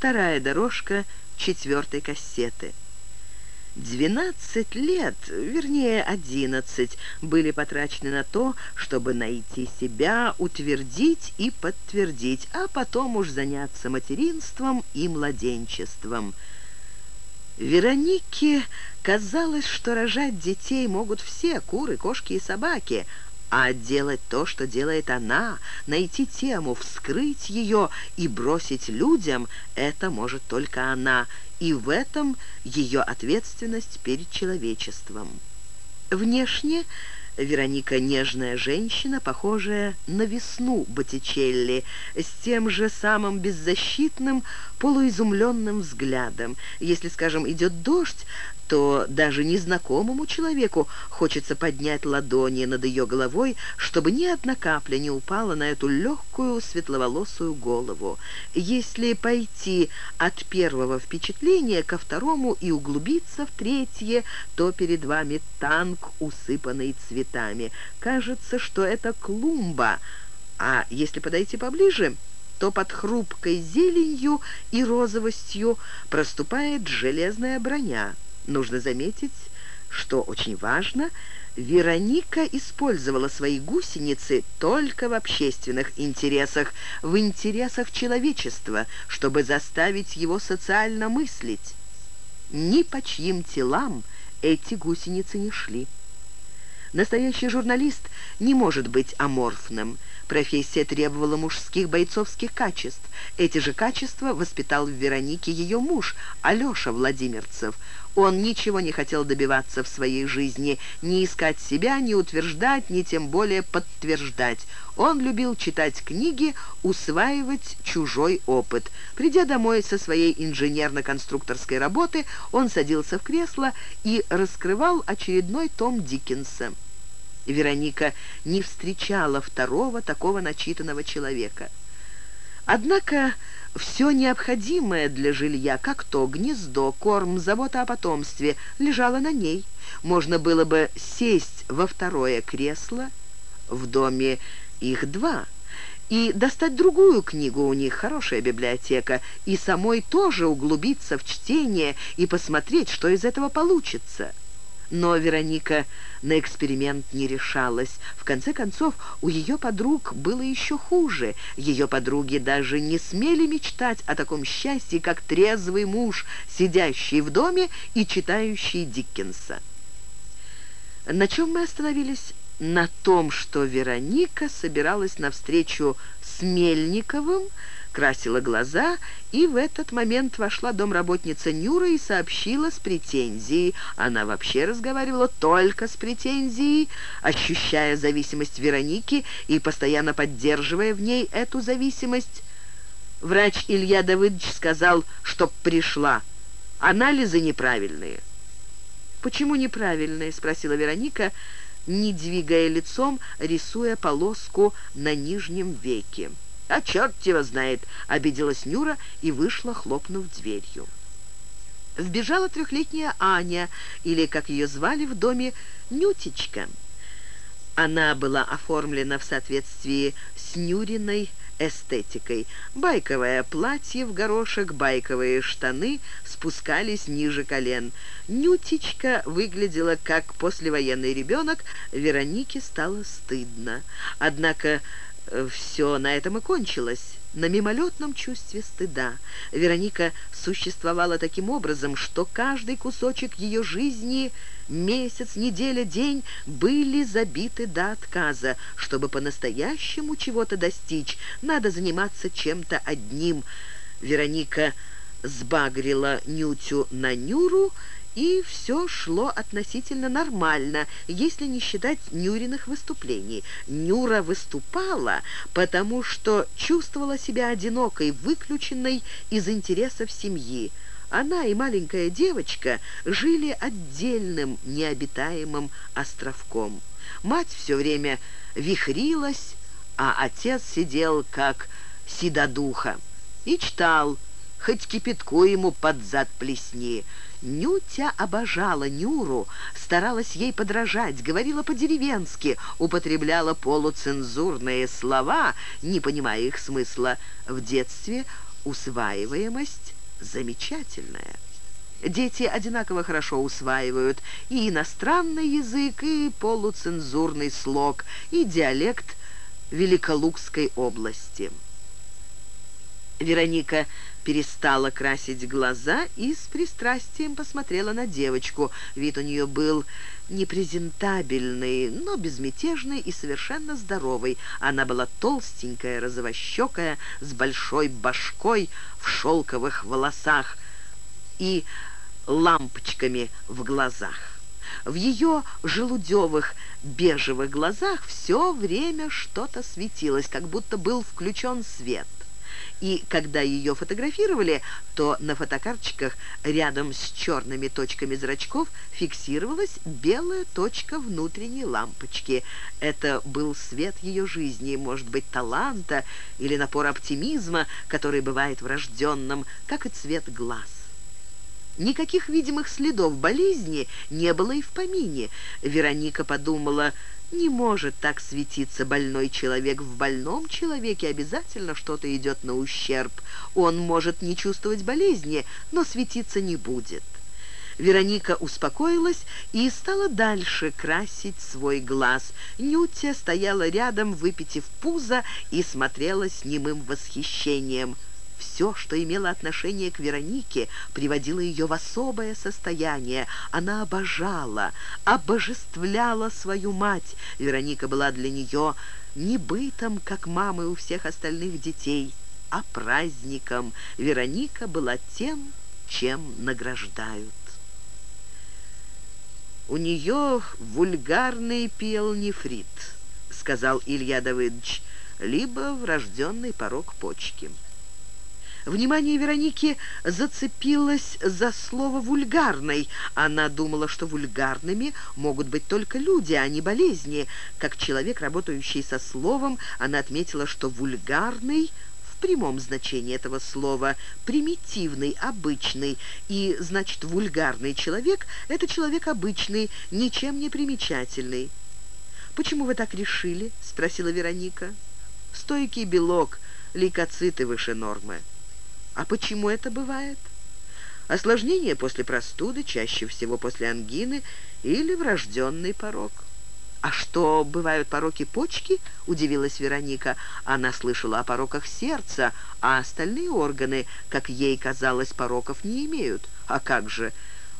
вторая дорожка четвертой кассеты. Двенадцать лет, вернее, одиннадцать, были потрачены на то, чтобы найти себя, утвердить и подтвердить, а потом уж заняться материнством и младенчеством. Веронике казалось, что рожать детей могут все, куры, кошки и собаки, а делать то, что делает она, найти тему, вскрыть ее и бросить людям, это может только она, и в этом ее ответственность перед человечеством. Внешне Вероника нежная женщина, похожая на весну Боттичелли, с тем же самым беззащитным, полуизумленным взглядом. Если, скажем, идет дождь, то даже незнакомому человеку хочется поднять ладони над ее головой, чтобы ни одна капля не упала на эту легкую светловолосую голову. Если пойти от первого впечатления ко второму и углубиться в третье, то перед вами танк, усыпанный цветами. Кажется, что это клумба, а если подойти поближе то под хрупкой зеленью и розовостью проступает железная броня. Нужно заметить, что очень важно, Вероника использовала свои гусеницы только в общественных интересах, в интересах человечества, чтобы заставить его социально мыслить. Ни по чьим телам эти гусеницы не шли. Настоящий журналист не может быть аморфным. Профессия требовала мужских бойцовских качеств. Эти же качества воспитал в Веронике ее муж, Алеша Владимирцев. Он ничего не хотел добиваться в своей жизни, не искать себя, не утверждать, ни тем более подтверждать. Он любил читать книги, усваивать чужой опыт. Придя домой со своей инженерно-конструкторской работы, он садился в кресло и раскрывал очередной том Диккенса. Вероника не встречала второго такого начитанного человека. Однако все необходимое для жилья, как то гнездо, корм, забота о потомстве, лежало на ней. Можно было бы сесть во второе кресло, в доме их два, и достать другую книгу, у них хорошая библиотека, и самой тоже углубиться в чтение и посмотреть, что из этого получится. Но Вероника на эксперимент не решалась. В конце концов, у ее подруг было еще хуже. Ее подруги даже не смели мечтать о таком счастье, как трезвый муж, сидящий в доме и читающий Диккенса. На чем мы остановились? На том, что Вероника собиралась навстречу с Мельниковым, красила глаза, и в этот момент вошла домработница Нюра и сообщила с претензией. Она вообще разговаривала только с претензией, ощущая зависимость Вероники и постоянно поддерживая в ней эту зависимость. Врач Илья Давыдович сказал, чтоб пришла. Анализы неправильные. «Почему неправильные?» — спросила Вероника, не двигая лицом, рисуя полоску на нижнем веке. «А черт его знает!» — обиделась Нюра и вышла, хлопнув дверью. Вбежала трехлетняя Аня, или, как ее звали в доме, Нютечка. Она была оформлена в соответствии с Нюриной эстетикой. Байковое платье в горошек, байковые штаны спускались ниже колен. Нютечка выглядела как послевоенный ребенок, Веронике стало стыдно. Однако все на этом и кончилось. На мимолетном чувстве стыда. Вероника существовала таким образом, что каждый кусочек ее жизни, месяц, неделя, день были забиты до отказа. Чтобы по-настоящему чего-то достичь, надо заниматься чем-то одним. Вероника сбагрила Нютю на Нюру и все шло относительно нормально, если не считать Нюриных выступлений. Нюра выступала, потому что чувствовала себя одинокой, выключенной из интересов семьи. Она и маленькая девочка жили отдельным необитаемым островком. Мать все время вихрилась, а отец сидел как седодуха и читал, хоть кипятку ему под зад плесни. Нютя обожала Нюру, старалась ей подражать, говорила по-деревенски, употребляла полуцензурные слова, не понимая их смысла. В детстве усваиваемость замечательная. Дети одинаково хорошо усваивают и иностранный язык, и полуцензурный слог, и диалект Великолукской области. Вероника перестала красить глаза и с пристрастием посмотрела на девочку. Вид у нее был непрезентабельный, но безмятежный и совершенно здоровый. Она была толстенькая, розовощекая, с большой башкой в шелковых волосах и лампочками в глазах. В ее желудевых бежевых глазах все время что-то светилось, как будто был включен свет и когда ее фотографировали, то на фотокарточках рядом с черными точками зрачков фиксировалась белая точка внутренней лампочки. Это был свет ее жизни, может быть, таланта или напор оптимизма, который бывает врожденным, как и цвет глаз. Никаких видимых следов болезни не было и в помине. Вероника подумала, не может так светиться больной человек. В больном человеке обязательно что-то идет на ущерб. Он может не чувствовать болезни, но светиться не будет. Вероника успокоилась и стала дальше красить свой глаз. Нютя стояла рядом, выпитив пузо, и смотрела с немым восхищением – все, что имело отношение к Веронике, приводило ее в особое состояние. Она обожала, обожествляла свою мать. Вероника была для нее не бытом, как мамы у всех остальных детей, а праздником. Вероника была тем, чем награждают. «У нее вульгарный пиелнефрит», — сказал Илья Давыдович, «либо врожденный порог почки». Внимание Вероники зацепилось за слово «вульгарный». Она думала, что вульгарными могут быть только люди, а не болезни. Как человек, работающий со словом, она отметила, что «вульгарный» в прямом значении этого слова примитивный, обычный, и, значит, вульгарный человек – это человек обычный, ничем не примечательный. «Почему вы так решили?» – спросила Вероника. «Стойкий белок, лейкоциты выше нормы». А почему это бывает? Осложнение после простуды, чаще всего после ангины или врожденный порог. «А что, бывают пороки почки?» – удивилась Вероника. Она слышала о пороках сердца, а остальные органы, как ей казалось, пороков не имеют. А как же?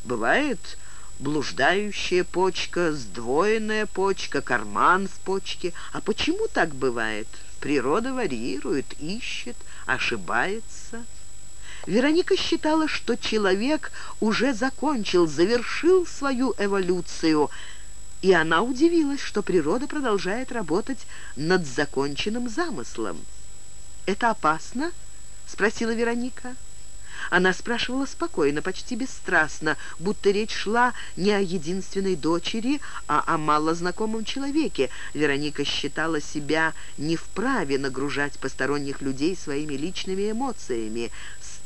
Бывает блуждающая почка, сдвоенная почка, карман в почке. А почему так бывает? Природа варьирует, ищет, ошибается». Вероника считала, что человек уже закончил, завершил свою эволюцию, и она удивилась, что природа продолжает работать над законченным замыслом. «Это опасно?» — спросила Вероника. Она спрашивала спокойно, почти бесстрастно, будто речь шла не о единственной дочери, а о малознакомом человеке. Вероника считала себя не вправе нагружать посторонних людей своими личными эмоциями.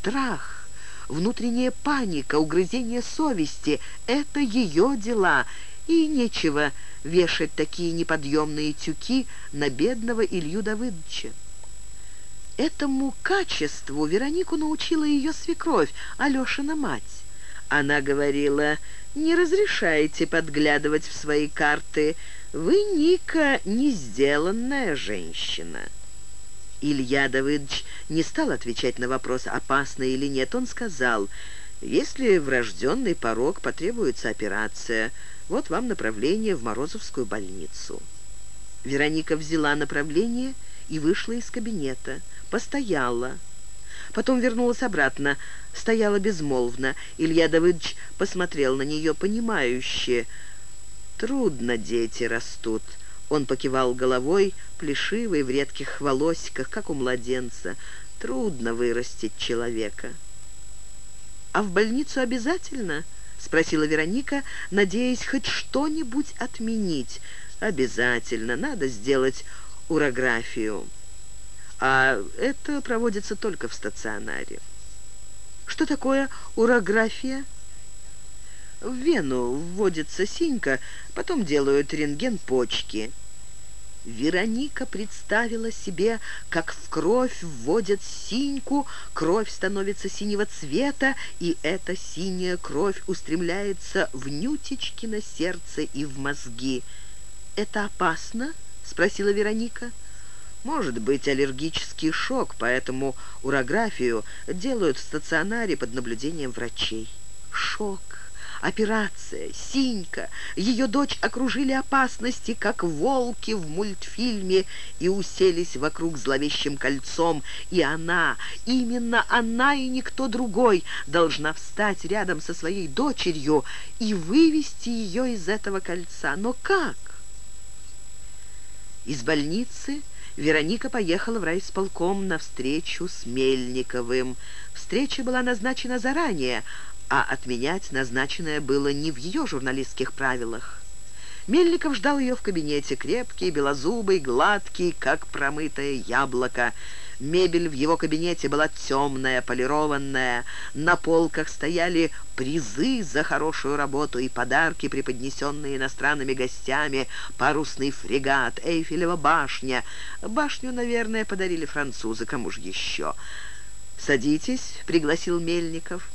Страх, внутренняя паника, угрызение совести — это ее дела, и нечего вешать такие неподъемные тюки на бедного Илью Давыдовича. Этому качеству Веронику научила ее свекровь, Алешина мать. Она говорила, «Не разрешайте подглядывать в свои карты. Вы, Ника, не сделанная женщина». Илья Давыдович не стал отвечать на вопрос, опасно или нет. Он сказал, «Если врожденный порог, потребуется операция. Вот вам направление в Морозовскую больницу». Вероника взяла направление и вышла из кабинета. Постояла. Потом вернулась обратно. Стояла безмолвно. Илья Давыдович посмотрел на нее понимающе. «Трудно дети растут». Он покивал головой, плешивый, в редких волосиках, как у младенца. Трудно вырастить человека. «А в больницу обязательно?» — спросила Вероника, надеясь хоть что-нибудь отменить. «Обязательно. Надо сделать урографию. А это проводится только в стационаре». «Что такое урография?» В вену вводится синька, потом делают рентген почки. Вероника представила себе, как в кровь вводят синьку, кровь становится синего цвета, и эта синяя кровь устремляется в Нютечкино сердце и в мозги. «Это опасно?» — спросила Вероника. «Может быть аллергический шок, поэтому урографию делают в стационаре под наблюдением врачей». «Шок!» Операция, Синька, ее дочь окружили опасности, как волки в мультфильме, и уселись вокруг зловещим кольцом. И она, именно она и никто другой, должна встать рядом со своей дочерью и вывести ее из этого кольца. Но как? Из больницы Вероника поехала в райисполком на встречу с Мельниковым. Встреча была назначена заранее, а отменять назначенное было не в ее журналистских правилах. Мельников ждал ее в кабинете, крепкий, белозубый, гладкий, как промытое яблоко. Мебель в его кабинете была темная, полированная. На полках стояли призы за хорошую работу и подарки, преподнесенные иностранными гостями. Парусный фрегат, Эйфелева башня. Башню, наверное, подарили французы, кому же еще. «Садитесь», — пригласил Мельников.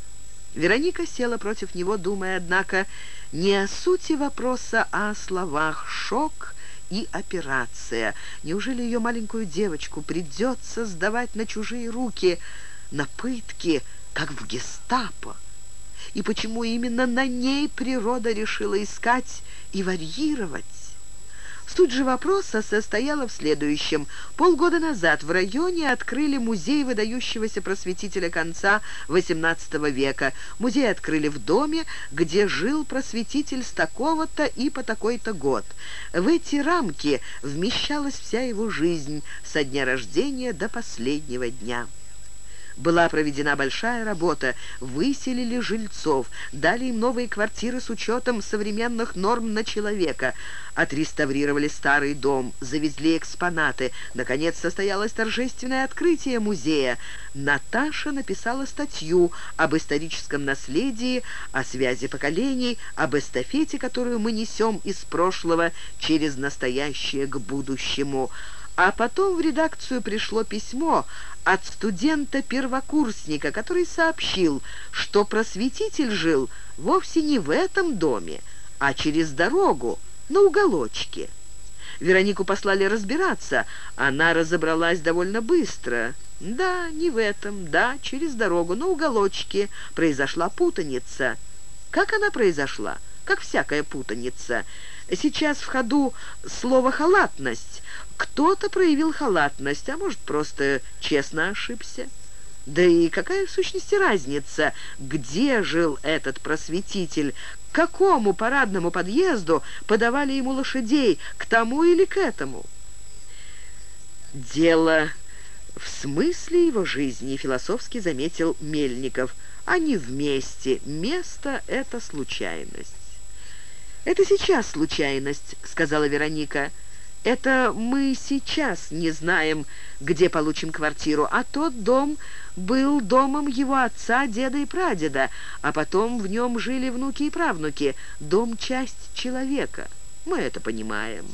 Вероника села против него, думая, однако, не о сути вопроса, а о словах «шок» и «операция». Неужели ее маленькую девочку придется сдавать на чужие руки, на пытки, как в гестапо? И почему именно на ней природа решила искать и варьировать? Суть же вопроса состояла в следующем. Полгода назад в районе открыли музей выдающегося просветителя конца XVIII века. Музей открыли в доме, где жил просветитель с такого-то и по такой-то год. В эти рамки вмещалась вся его жизнь со дня рождения до последнего дня. Была проведена большая работа, выселили жильцов, дали им новые квартиры с учетом современных норм на человека, отреставрировали старый дом, завезли экспонаты. Наконец состоялось торжественное открытие музея. Наташа написала статью об историческом наследии, о связи поколений, об эстафете, которую мы несем из прошлого через настоящее к будущему. А потом в редакцию пришло письмо от студента-первокурсника, который сообщил, что просветитель жил вовсе не в этом доме, а через дорогу, на уголочке. Веронику послали разбираться. Она разобралась довольно быстро. Да, не в этом, да, через дорогу, на уголочке произошла путаница. Как она произошла? Как всякая путаница. Сейчас в ходу слово «халатность». Кто-то проявил халатность, а может, просто честно ошибся. Да и какая в сущности разница, где жил этот просветитель, к какому парадному подъезду подавали ему лошадей, к тому или к этому? Дело в смысле его жизни, философски заметил Мельников. Они вместе, место — это случайность. «Это сейчас случайность», — сказала Вероника. «Это мы сейчас не знаем, где получим квартиру, а тот дом был домом его отца, деда и прадеда, а потом в нем жили внуки и правнуки. Дом — часть человека. Мы это понимаем».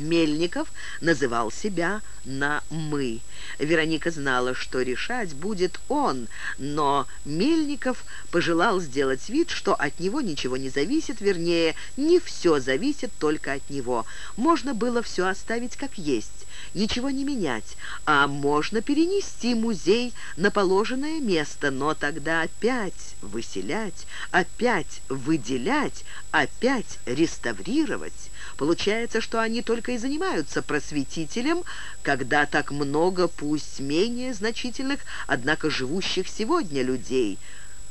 Мельников называл себя на «мы». Вероника знала, что решать будет он, но Мельников пожелал сделать вид, что от него ничего не зависит, вернее, не все зависит только от него. Можно было все оставить как есть, ничего не менять, а можно перенести музей на положенное место, но тогда опять выселять, опять выделять, опять реставрировать. Получается, что они только и занимаются просветителем, когда так много, пусть менее значительных, однако живущих сегодня людей,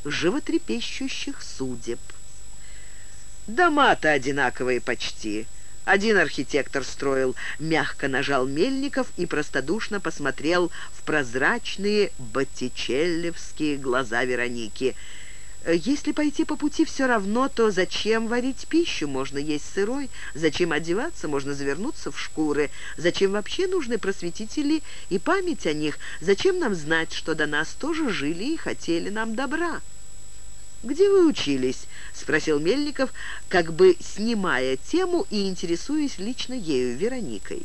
животрепещущих судеб. Дома-то одинаковые почти. Один архитектор строил, мягко нажал Мельников и простодушно посмотрел в прозрачные боттичеллевские глаза Вероники – если пойти по пути все равно, то зачем варить пищу? Можно есть сырой. Зачем одеваться? Можно завернуться в шкуры. Зачем вообще нужны просветители и память о них? Зачем нам знать, что до нас тоже жили и хотели нам добра? «Где вы учились?» — спросил Мельников, как бы снимая тему и интересуясь лично ею, Вероникой.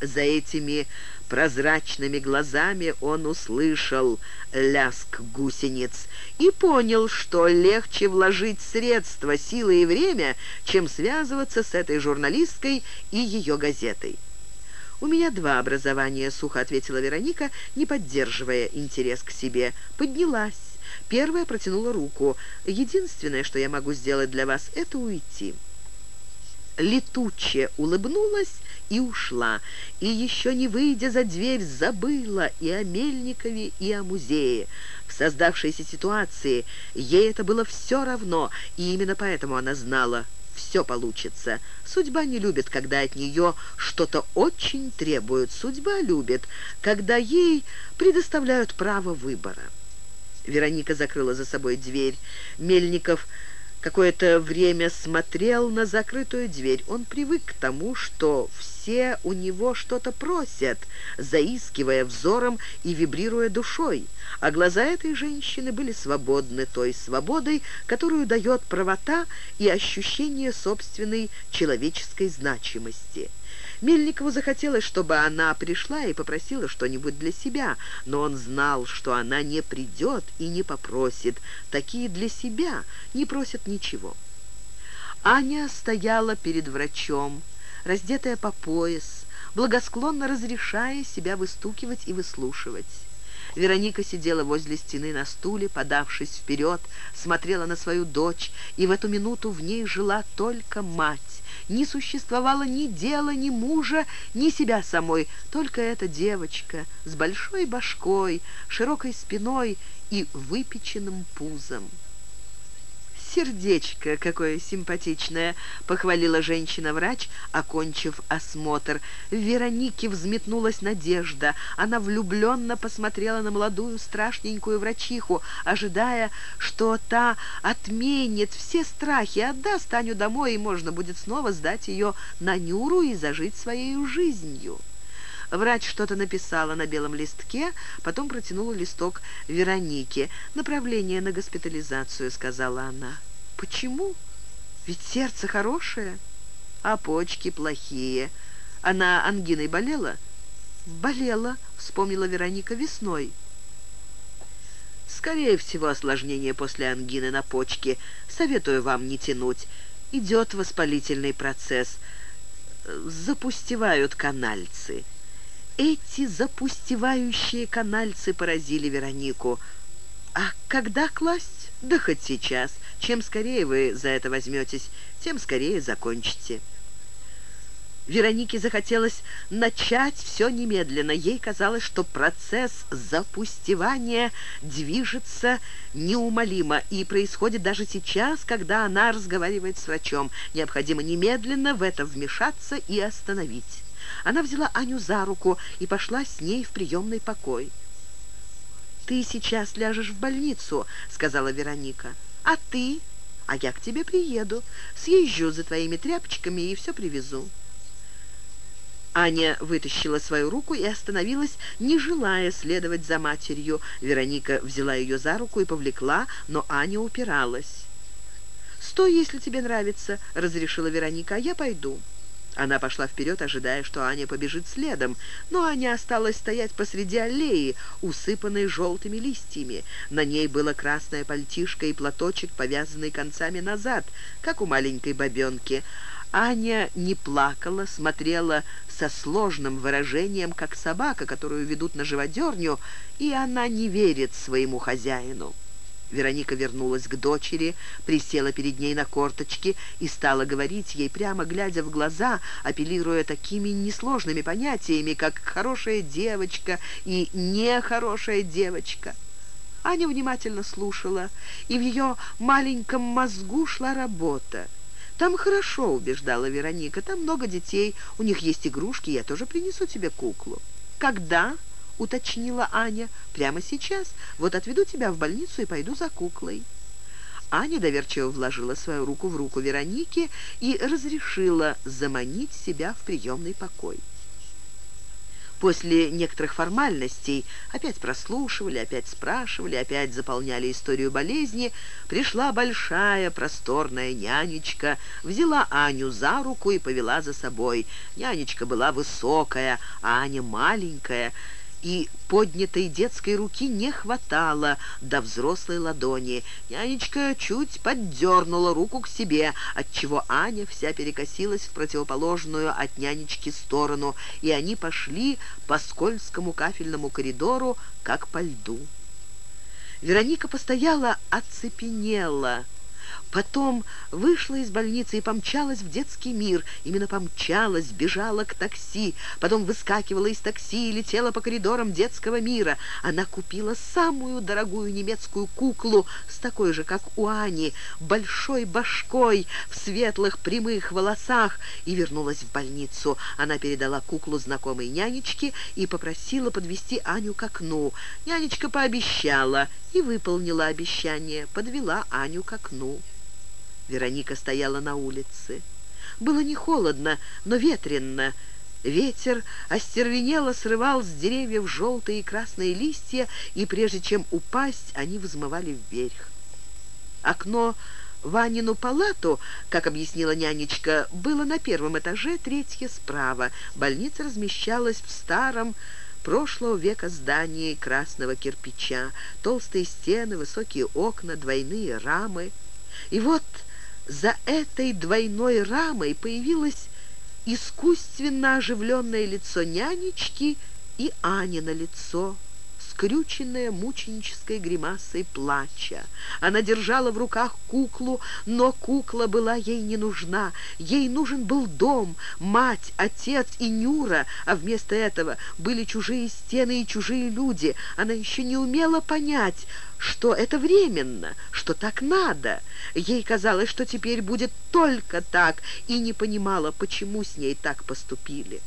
За этими прозрачными глазами он услышал ляск гусениц и понял, что легче вложить средства, силы и время, чем связываться с этой журналисткой и ее газетой. «У меня два образования», — сухо ответила Вероника, не поддерживая интерес к себе. Поднялась. Первая протянула руку. «Единственное, что я могу сделать для вас, это уйти» летуче улыбнулась и ушла, и еще не выйдя за дверь, забыла и о Мельникове, и о музее. В создавшейся ситуации ей это было все равно, и именно поэтому она знала, все получится. Судьба не любит, когда от нее что-то очень требуют. Судьба любит, когда ей предоставляют право выбора. Вероника закрыла за собой дверь. Мельников какое-то время смотрел на закрытую дверь. Он привык к тому, что все у него что-то просят, заискивая взором и вибрируя душой. А глаза этой женщины были свободны той свободой, которую дает правота и ощущение собственной человеческой значимости. Мельникову захотелось, чтобы она пришла и попросила что-нибудь для себя, но он знал, что она не придет и не попросит. Такие для себя не просят ничего. Аня стояла перед врачом, раздетая по пояс, благосклонно разрешая себя выстукивать и выслушивать. Вероника сидела возле стены на стуле, подавшись вперед, смотрела на свою дочь, и в эту минуту в ней жила только мать. Не существовало ни дела, ни мужа, ни себя самой, только эта девочка с большой башкой, широкой спиной и выпеченным пузом. «Сердечко какое симпатичное!» — похвалила женщина-врач, окончив осмотр. В Веронике взметнулась надежда. Она влюбленно посмотрела на молодую страшненькую врачиху, ожидая, что та отменит все страхи, отдаст Аню домой, и можно будет снова сдать ее на Нюру и зажить своей жизнью. Врач что-то написала на белом листке, потом протянула листок Веронике. «Направление на госпитализацию», — сказала она. «Почему? Ведь сердце хорошее, а почки плохие. Она ангиной болела?» «Болела», — вспомнила Вероника весной. «Скорее всего, осложнение после ангины на почке. Советую вам не тянуть. Идет воспалительный процесс. Запустевают канальцы». Эти запустевающие канальцы поразили Веронику. «А когда класть?» «Да хоть сейчас. Чем скорее вы за это возьметесь, тем скорее закончите». Веронике захотелось начать все немедленно. Ей казалось, что процесс запустевания движется неумолимо и происходит даже сейчас, когда она разговаривает с врачом. Необходимо немедленно в это вмешаться и остановить. Она взяла Аню за руку и пошла с ней в приемный покой. «Ты сейчас ляжешь в больницу», — сказала Вероника. «А ты? А я к тебе приеду. Съезжу за твоими тряпочками и все привезу». Аня вытащила свою руку и остановилась, не желая следовать за матерью. Вероника взяла ее за руку и повлекла, но Аня упиралась. «Стой, если тебе нравится», — разрешила Вероника, — «а я пойду». Она пошла вперед, ожидая, что Аня побежит следом, но Аня осталась стоять посреди аллеи, усыпанной желтыми листьями. На ней было красное пальтишко и платочек, повязанный концами назад, как у маленькой бабенки. Аня не плакала, смотрела со сложным выражением, как собака, которую ведут на живодерню, и она не верит своему хозяину. Вероника вернулась к дочери, присела перед ней на корточки и стала говорить ей, прямо глядя в глаза, апеллируя такими несложными понятиями, как «хорошая девочка» и «нехорошая девочка». Аня внимательно слушала, и в ее маленьком мозгу шла работа. «Там хорошо», — убеждала Вероника, — «там много детей, у них есть игрушки, я тоже принесу тебе куклу». «Когда?» Уточнила Аня. «Прямо сейчас. Вот отведу тебя в больницу и пойду за куклой». Аня доверчиво вложила свою руку в руку Вероники и разрешила заманить себя в приемный покой. После некоторых формальностей опять прослушивали, опять спрашивали, опять заполняли историю болезни, пришла большая просторная нянечка, взяла Аню за руку и повела за собой. Нянечка была высокая, а Аня маленькая, и поднятой детской руки не хватало до взрослой ладони. Нянечка чуть поддернула руку к себе, отчего Аня вся перекосилась в противоположную от нянечки сторону, и они пошли по скользкому кафельному коридору, как по льду. Вероника постояла, оцепенела, Потом вышла из больницы и помчалась в детский мир. Именно помчалась, бежала к такси. Потом выскакивала из такси и летела по коридорам детского мира. Она купила самую дорогую немецкую куклу с такой же, как у Ани, большой башкой, в светлых прямых волосах и вернулась в больницу. Она передала куклу знакомой нянечке и попросила подвести Аню к окну. Нянечка пообещала и выполнила обещание, подвела Аню к окну. Вероника стояла на улице. Было не холодно, но ветренно. Ветер остервенело срывал с деревьев желтые и красные листья, и прежде чем упасть, они взмывали вверх. Окно Ванину палату, как объяснила нянечка, было на первом этаже, третье справа. Больница размещалась в старом, прошлого века здании красного кирпича. Толстые стены, высокие окна, двойные рамы. И вот за этой двойной рамой появилось искусственно оживленное лицо нянечки и Анина лицо скрюченная мученической гримасой плача. Она держала в руках куклу, но кукла была ей не нужна. Ей нужен был дом, мать, отец и Нюра, а вместо этого были чужие стены и чужие люди. Она еще не умела понять, что это временно, что так надо. Ей казалось, что теперь будет только так, и не понимала, почему с ней так поступили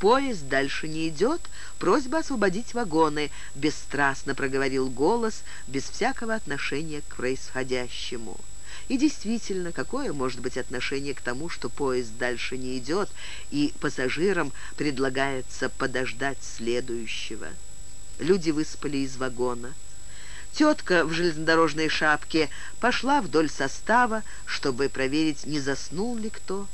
поезд дальше не идет, просьба освободить вагоны», — бесстрастно проговорил голос, без всякого отношения к происходящему. И действительно, какое может быть отношение к тому, что поезд дальше не идет, и пассажирам предлагается подождать следующего? Люди выспали из вагона. Тетка в железнодорожной шапке пошла вдоль состава, чтобы проверить, не заснул ли кто.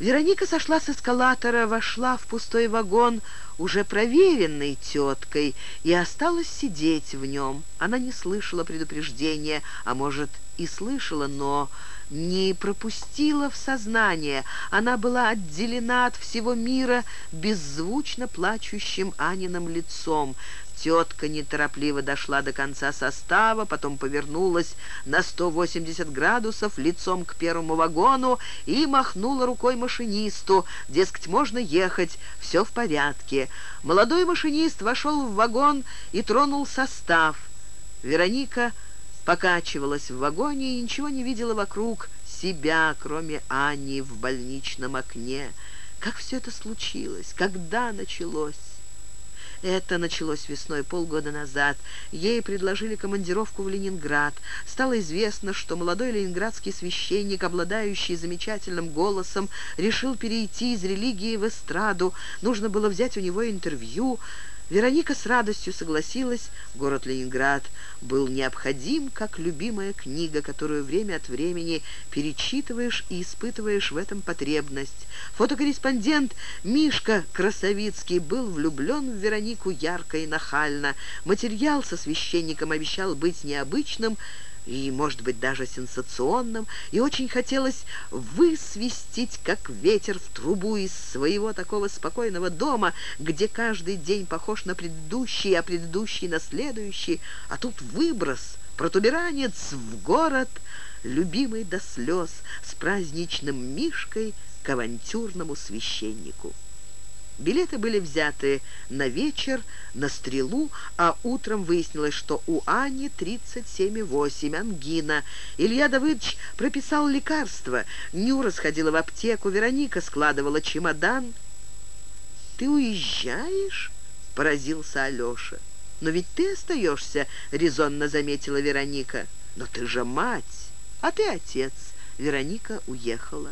Вероника сошла с эскалатора, вошла в пустой вагон, уже проверенной теткой, и осталась сидеть в нем. Она не слышала предупреждения, а может и слышала, но не пропустила в сознание. Она была отделена от всего мира беззвучно плачущим Аниным лицом. Тетка неторопливо дошла до конца состава, потом повернулась на 180 градусов лицом к первому вагону и махнула рукой машинисту. Дескать, можно ехать, все в порядке. Молодой машинист вошел в вагон и тронул состав. Вероника покачивалась в вагоне и ничего не видела вокруг себя, кроме Ани в больничном окне. Как все это случилось? Когда началось? Это началось весной полгода назад. Ей предложили командировку в Ленинград. Стало известно, что молодой ленинградский священник, обладающий замечательным голосом, решил перейти из религии в эстраду. Нужно было взять у него интервью. Вероника с радостью согласилась. Город Ленинград был необходим, как любимая книга, которую время от времени перечитываешь и испытываешь в этом потребность. Фотокорреспондент Мишка Красовицкий был влюблен в Веронику ярко и нахально. Материал со священником обещал быть необычным, и, может быть, даже сенсационным, и очень хотелось высвистить, как ветер в трубу из своего такого спокойного дома, где каждый день похож на предыдущий, а предыдущий на следующий, а тут выброс, протуберанец в город, любимый до слез, с праздничным мишкой к авантюрному священнику. Билеты были взяты на вечер, на стрелу, а утром выяснилось, что у Ани 37,8, ангина. Илья Давыдович прописал лекарства. Нюра сходила в аптеку, Вероника складывала чемодан. «Ты уезжаешь?» — поразился Алеша. «Но ведь ты остаешься», — резонно заметила Вероника. «Но ты же мать, а ты отец». Вероника уехала.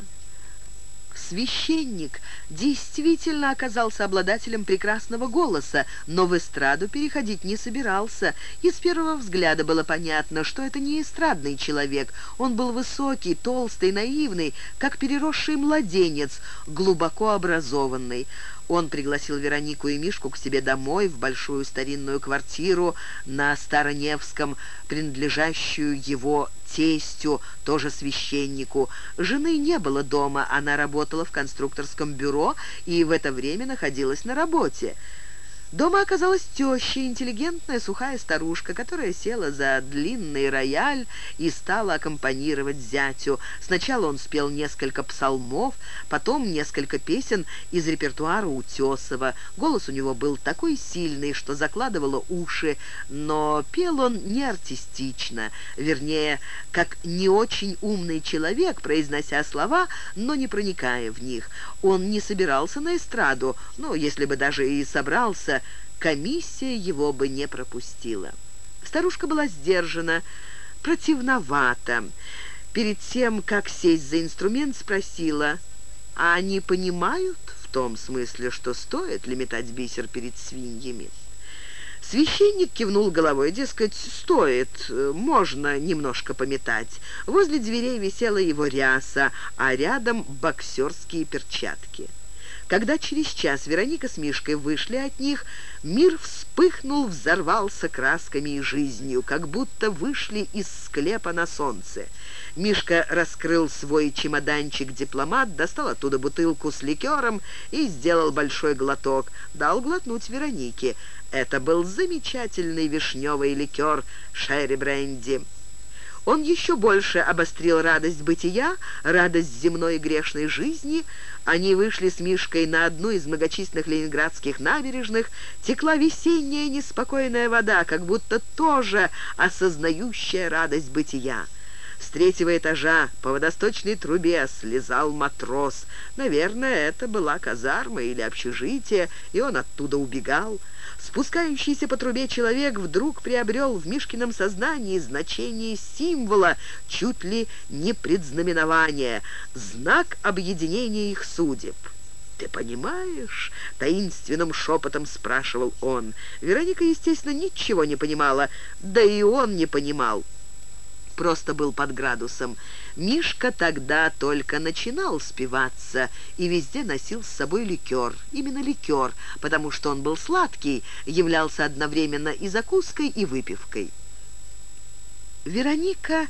Священник действительно оказался обладателем прекрасного голоса, но в эстраду переходить не собирался, и с первого взгляда было понятно, что это не эстрадный человек. Он был высокий, толстый, наивный, как переросший младенец, глубоко образованный. Он пригласил Веронику и Мишку к себе домой в большую старинную квартиру на Староневском, принадлежащую его тестю, тоже священнику. Жены не было дома, она работала в конструкторском бюро и в это время находилась на работе. Дома оказалась теща, интеллигентная сухая старушка, которая села за длинный рояль и стала аккомпанировать зятю. Сначала он спел несколько псалмов, потом несколько песен из репертуара Утесова. Голос у него был такой сильный, что закладывало уши, но пел он не артистично, вернее, как не очень умный человек, произнося слова, но не проникая в них. Он не собирался на эстраду, но если бы даже и собрался, комиссия его бы не пропустила. Старушка была сдержана, противновата. Перед тем, как сесть за инструмент, спросила, а они понимают в том смысле, что стоит ли метать бисер перед свиньями? Священник кивнул головой, дескать, стоит, можно немножко пометать. Возле дверей висела его ряса, а рядом боксерские перчатки. Когда через час Вероника с Мишкой вышли от них, мир вспыхнул, взорвался красками и жизнью, как будто вышли из склепа на солнце. Мишка раскрыл свой чемоданчик-дипломат, достал оттуда бутылку с ликером и сделал большой глоток. Дал глотнуть Веронике. Это был замечательный вишневый ликер Шерри Бренди. Он еще больше обострил радость бытия, радость земной и грешной жизни. Они вышли с Мишкой на одну из многочисленных ленинградских набережных. Текла весенняя неспокойная вода, как будто тоже осознающая радость бытия. С третьего этажа по водосточной трубе слезал матрос. Наверное, это была казарма или общежитие, и он оттуда убегал. Спускающийся по трубе человек вдруг приобрел в Мишкином сознании значение символа, чуть ли не предзнаменования, знак объединения их судеб. «Ты понимаешь?» — таинственным шепотом спрашивал он. Вероника, естественно, ничего не понимала, да и он не понимал просто был под градусом. Мишка тогда только начинал спиваться и везде носил с собой ликер. Именно ликер, потому что он был сладкий, являлся одновременно и закуской, и выпивкой. Вероника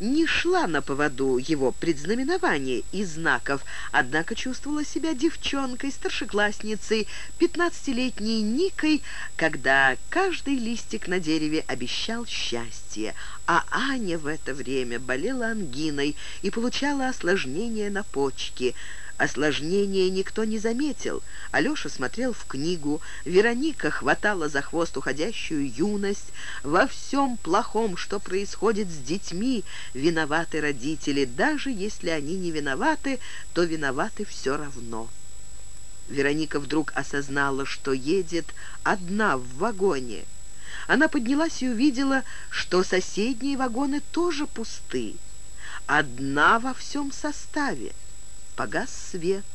не шла на поводу его предзнаменований и знаков, однако чувствовала себя девчонкой, старшеклассницей, пятнадцатилетней Никой, когда каждый листик на дереве обещал счастье, а Аня в это время болела ангиной и получала осложнения на почке – Осложнения никто не заметил. Алеша смотрел в книгу, Вероника хватала за хвост уходящую юность. Во всем плохом, что происходит с детьми, виноваты родители. Даже если они не виноваты, то виноваты все равно. Вероника вдруг осознала, что едет одна в вагоне. Она поднялась и увидела, что соседние вагоны тоже пусты. Одна во всем составе. Погас свет.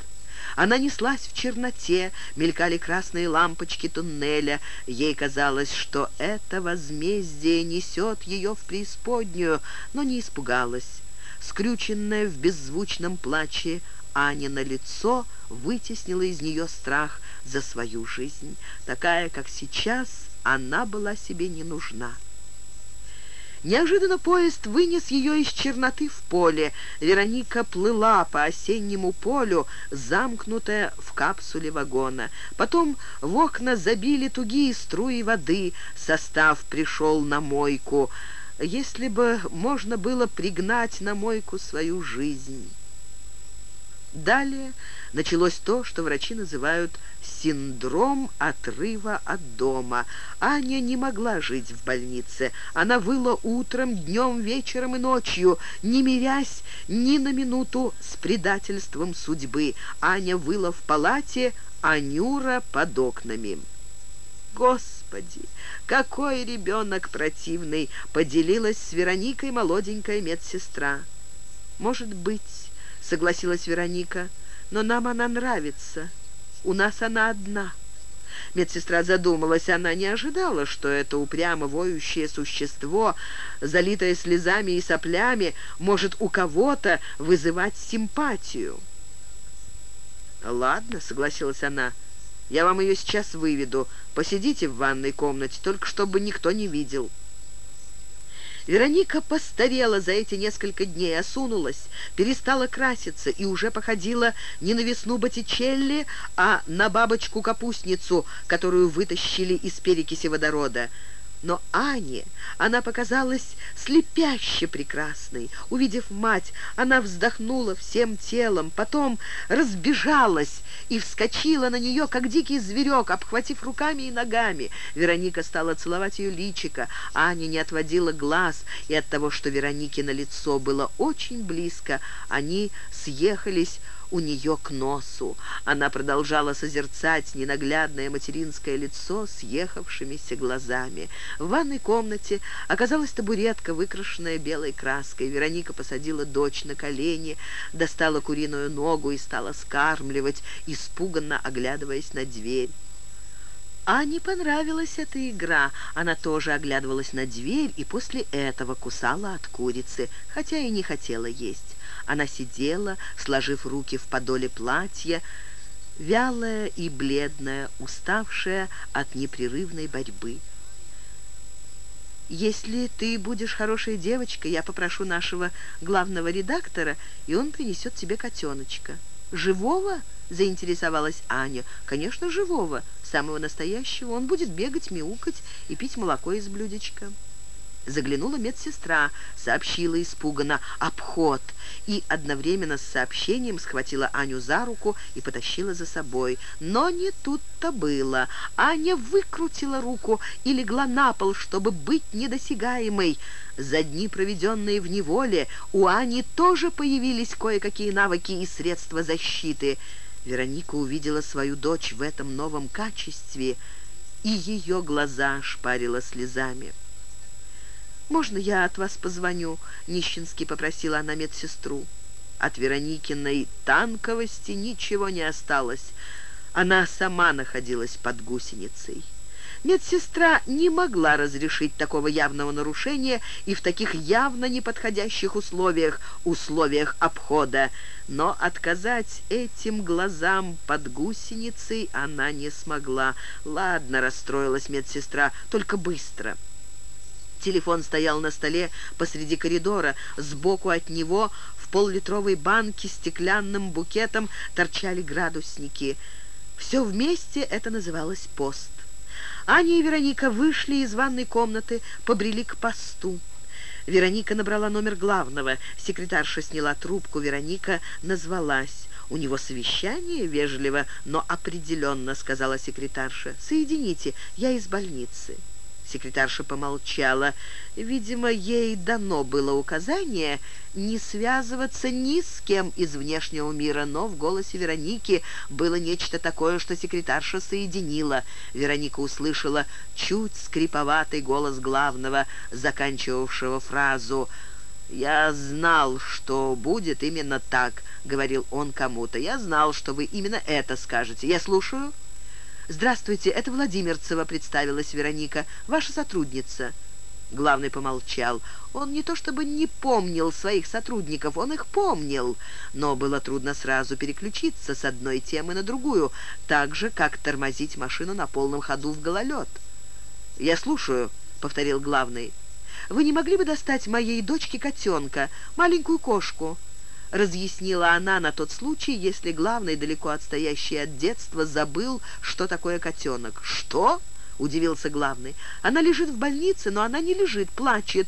Она неслась в черноте, мелькали красные лампочки туннеля. Ей казалось, что это возмездие несет ее в преисподнюю, но не испугалась. Скрюченная в беззвучном плаче, Аня на лицо вытеснила из нее страх за свою жизнь. Такая, как сейчас, она была себе не нужна. Неожиданно поезд вынес ее из черноты в поле. Вероника плыла по осеннему полю, замкнутая в капсуле вагона. Потом в окна забили тугие струи воды. Состав пришел на мойку. Если бы можно было пригнать на мойку свою жизнь... Далее началось то, что врачи называют синдром отрыва от дома. Аня не могла жить в больнице. Она выла утром, днем, вечером и ночью, не мирясь ни на минуту с предательством судьбы. Аня выла в палате, а Нюра под окнами. Господи, какой ребенок противный! Поделилась с Вероникой молоденькая медсестра. Может быть, согласилась Вероника. но нам она нравится. У нас она одна». Медсестра задумалась. Она не ожидала, что это упрямо воющее существо, залитое слезами и соплями, может у кого-то вызывать симпатию. «Ладно», — согласилась она, — «я вам ее сейчас выведу. Посидите в ванной комнате, только чтобы никто не видел». Вероника постарела за эти несколько дней, осунулась, перестала краситься и уже походила не на весну Боттичелли, а на бабочку-капустницу, которую вытащили из перекиси водорода. Но Ане она показалась слепяще прекрасной. Увидев мать, она вздохнула всем телом, потом разбежалась и вскочила на нее, как дикий зверек, обхватив руками и ногами. Вероника стала целовать ее личико. Аня не отводила глаз, и от того, что Веронике на лицо было очень близко, они съехались у нее к носу. Она продолжала созерцать ненаглядное материнское лицо с ехавшимися глазами. В ванной комнате оказалась табуретка, выкрашенная белой краской. Вероника посадила дочь на колени, достала куриную ногу и стала скармливать, испуганно оглядываясь на дверь. А понравилась эта игра. Она тоже оглядывалась на дверь и после этого кусала от курицы, хотя и не хотела есть. Она сидела, сложив руки в подоле платья, вялая и бледная, уставшая от непрерывной борьбы. «Если ты будешь хорошей девочкой, я попрошу нашего главного редактора, и он принесет тебе котеночка». «Живого?» — заинтересовалась Аня. «Конечно, живого, самого настоящего. Он будет бегать, мяукать и пить молоко из блюдечка». Заглянула медсестра, сообщила испуганно «обход» и одновременно с сообщением схватила Аню за руку и потащила за собой. Но не тут-то было. Аня выкрутила руку и легла на пол, чтобы быть недосягаемой. За дни, проведенные в неволе, у Ани тоже появились кое-какие навыки и средства защиты. Вероника увидела свою дочь в этом новом качестве, и ее глаза шпарила слезами. «Можно я от вас позвоню?» — нищенски попросила она медсестру. От Вероникиной танковости ничего не осталось. Она сама находилась под гусеницей. Медсестра не могла разрешить такого явного нарушения и в таких явно неподходящих условиях, условиях обхода, но отказать этим глазам под гусеницей она не смогла. «Ладно», — расстроилась медсестра, — «только быстро». Телефон стоял на столе посреди коридора. Сбоку от него в поллитровой банке стеклянным букетом торчали градусники. Все вместе это называлось пост. Аня и Вероника вышли из ванной комнаты, побрели к посту. Вероника набрала номер главного. Секретарша сняла трубку, Вероника назвалась. «У него совещание вежливо, но определенно», — сказала секретарша. «Соедините, я из больницы». Секретарша помолчала. Видимо, ей дано было указание не связываться ни с кем из внешнего мира, но в голосе Вероники было нечто такое, что секретарша соединила. Вероника услышала чуть скриповатый голос главного, заканчивавшего фразу «Я знал, что будет именно так», — говорил он кому-то. «Я знал, что вы именно это скажете. Я слушаю». «Здравствуйте, это Владимирцева», — представилась Вероника, — «ваша сотрудница». Главный помолчал. Он не то чтобы не помнил своих сотрудников, он их помнил, но было трудно сразу переключиться с одной темы на другую, так же, как тормозить машину на полном ходу в гололед. «Я слушаю», — повторил главный. «Вы не могли бы достать моей дочке котенка, маленькую кошку?» Разъяснила она на тот случай, если главный, далеко отстоящий от детства, забыл, что такое котенок. «Что?» — удивился главный. «Она лежит в больнице, но она не лежит, плачет.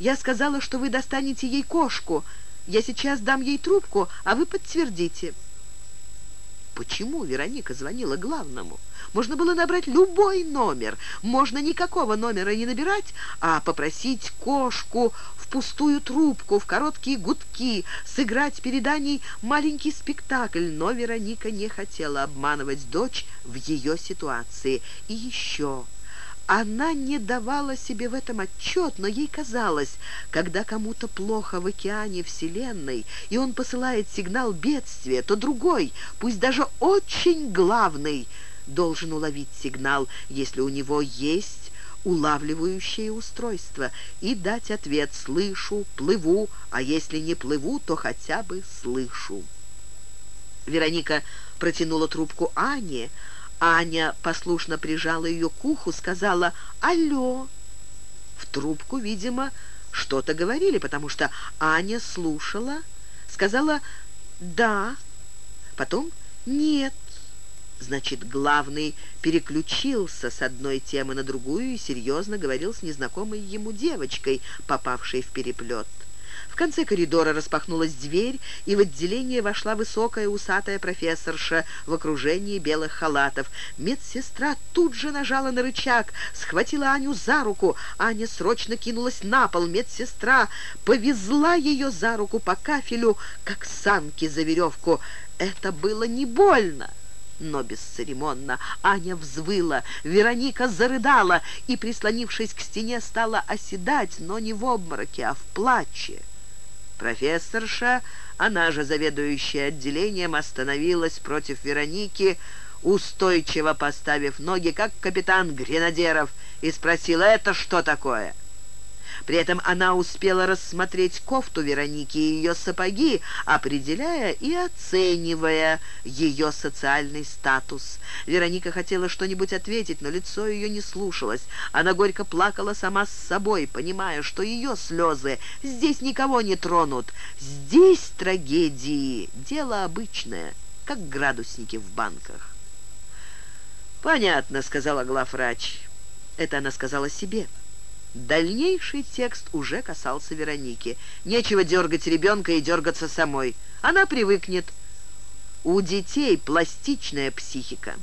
Я сказала, что вы достанете ей кошку. Я сейчас дам ей трубку, а вы подтвердите». Почему Вероника звонила главному? Можно было набрать любой номер. Можно никакого номера не набирать, а попросить кошку в пустую трубку, в короткие гудки, сыграть перед Аней маленький спектакль. Но Вероника не хотела обманывать дочь в ее ситуации. И еще... Она не давала себе в этом отчет, но ей казалось, когда кому-то плохо в океане Вселенной, и он посылает сигнал бедствия, то другой, пусть даже очень главный, должен уловить сигнал, если у него есть улавливающее устройство, и дать ответ «слышу», «плыву», а если не плыву, то хотя бы «слышу». Вероника протянула трубку Ане, Аня послушно прижала ее к уху, сказала «Алло». В трубку, видимо, что-то говорили, потому что Аня слушала, сказала «да», потом «нет». Значит, главный переключился с одной темы на другую и серьезно говорил с незнакомой ему девочкой, попавшей в переплет конце коридора распахнулась дверь, и в отделение вошла высокая усатая профессорша в окружении белых халатов. Медсестра тут же нажала на рычаг, схватила Аню за руку. Аня срочно кинулась на пол. Медсестра повезла ее за руку по кафелю, как санки за веревку. Это было не больно но бесцеремонно. Аня взвыла, Вероника зарыдала и, прислонившись к стене, стала оседать, но не в обмороке, а в плаче. Профессорша, она же заведующая отделением, остановилась против Вероники, устойчиво поставив ноги, как капитан Гренадеров, и спросила, «Это что такое?» При этом она успела рассмотреть кофту Вероники и ее сапоги, определяя и оценивая ее социальный статус. Вероника хотела что-нибудь ответить, но лицо ее не слушалось. Она горько плакала сама с собой, понимая, что ее слезы здесь никого не тронут. Здесь трагедии, дело обычное, как градусники в банках. «Понятно», — сказала главврач. Это она сказала себе. Дальнейший текст уже касался Вероники. Нечего дергать ребенка и дергаться самой. Она привыкнет. У детей пластичная психика.